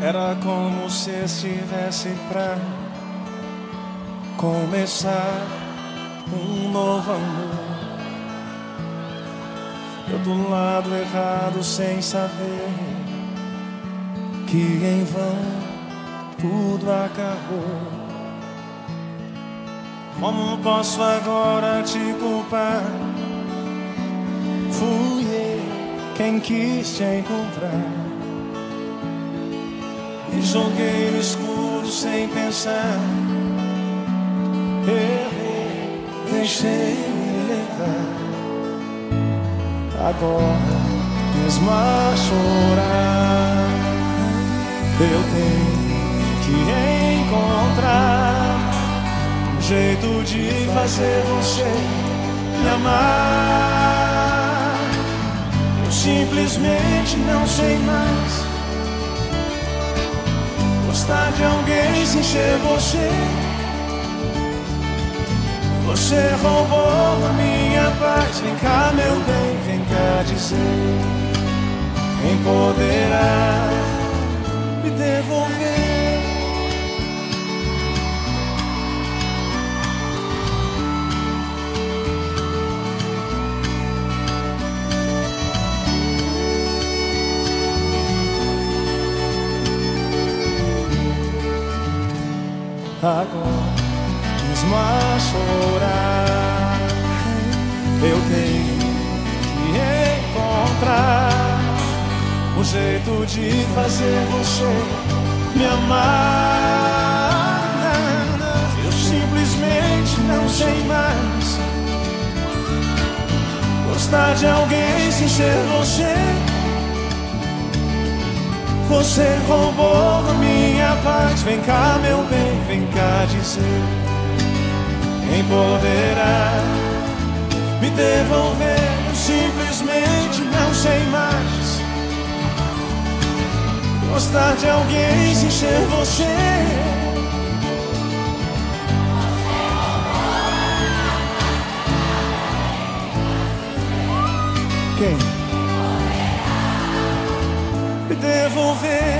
Era como se estivesse pra começar um novo amor. Eu do lado errado sem saber que em vão tudo acabou. Como posso agora te culpar? Fui eu quem quis te encontrar. Joguei no escuro sem pensar. Errei, deixei me levar. Agora, mesmo a chorar, eu tenho que encontrar um jeito de fazer você me amar. Eu simplesmente não sei mais de alguém sem ser você. Você roubou a minha paz. Vem cá, meu bem, vem cá dizer. Empoderar, me devolver. Agora mesmo a chorar. Eu tenho que encontrar um jeito de fazer você me amar. Eu simplesmente não sei mais gostar de alguém sem ser você. Você roubou a minha paz. Vem cá, meu bem, a dizer, quem poderá me devolver? Eu simplesmente não sei mais. Gostar de alguém sem ser você. Quem? Me devolver.